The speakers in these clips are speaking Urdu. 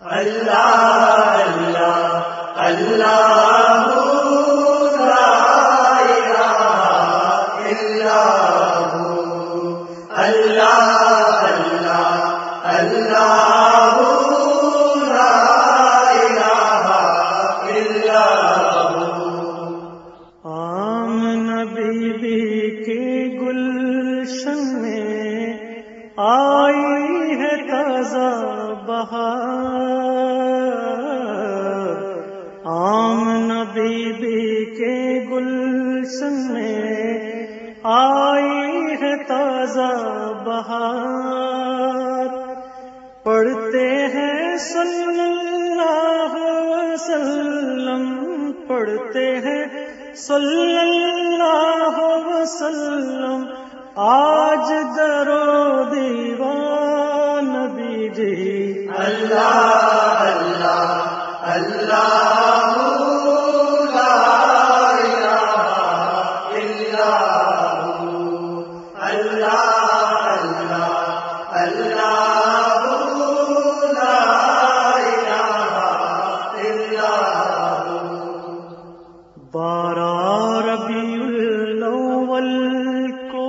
اللہ اللہ اللہ اللہ اللہ اللہ بہار عام نبی بی کے گلشن میں آئی ہے تازہ بہار۔ پڑھتے ہیں صلی اللہ وسلم، پڑھتے ہیں صلی اللہ وسلم۔ آج درو دیوان نبی جی اللہ اللہ اللہ اللہ اللہ بارہ ربیع الاول کو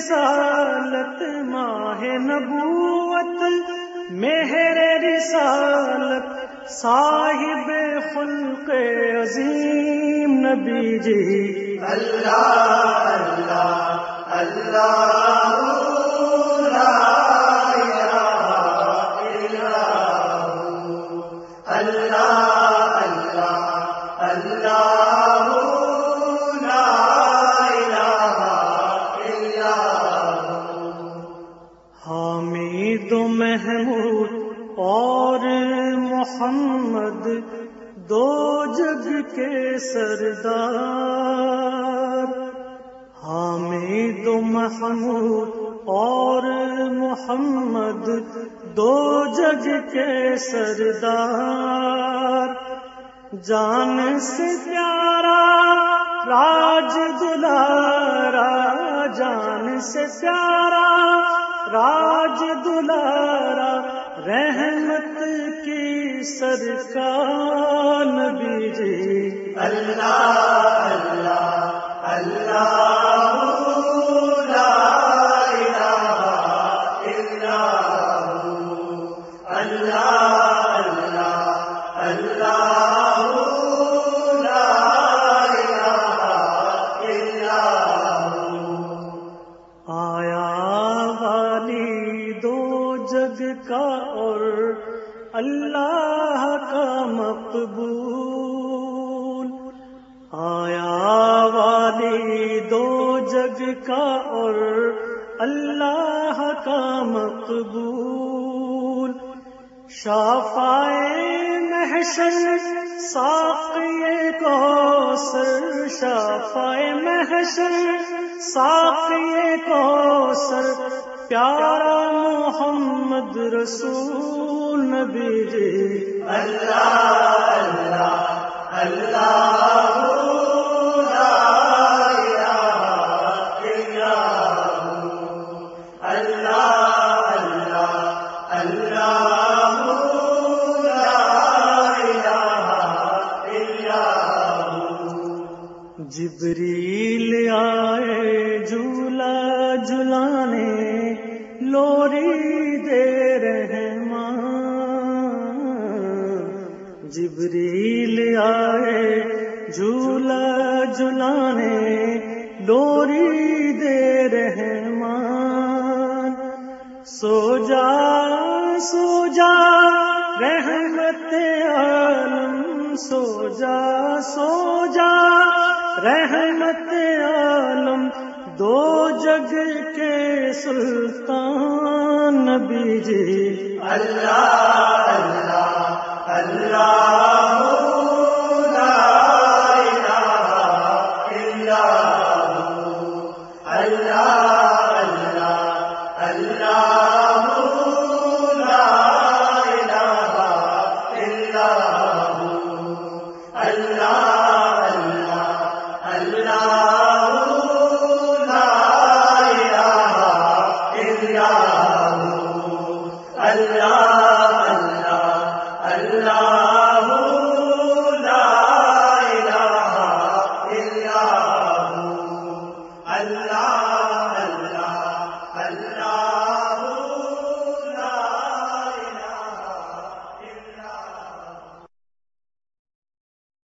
رسالت ماہ نبوت مہر رسالت صاحب خلق عظیم نبی جی اللہ اللہ اللہ لا الہ الا اللہ و محمود اور محمد، دو جگ کے سردار۔ حامد و محمود اور محمد، دو جگ کے سردار۔ جان سے پیارا راج دلارا، جان سے پیارا راج دلارا رحمت کی سرکار نبی جی۔ اللہ اللہ اللہ اللہ کا مقبول۔ آیا والی دو جگ کا اور اللہ کا مقبول۔ شافائے محشر، ساقی کوثر شافائے محشر، ساقی کوثر۔ پیارا محمد رسول نبی جی۔ اللہ اللہ اللہ لا الہ الا ہو جھلانے لوری دے رحمان۔ سو جا سو جا، رحمت عالم، سو جا سو جا، رحمت عالم، دو جگ کے سلطان نبی جی۔ اللہ اللہ اللہ اللہ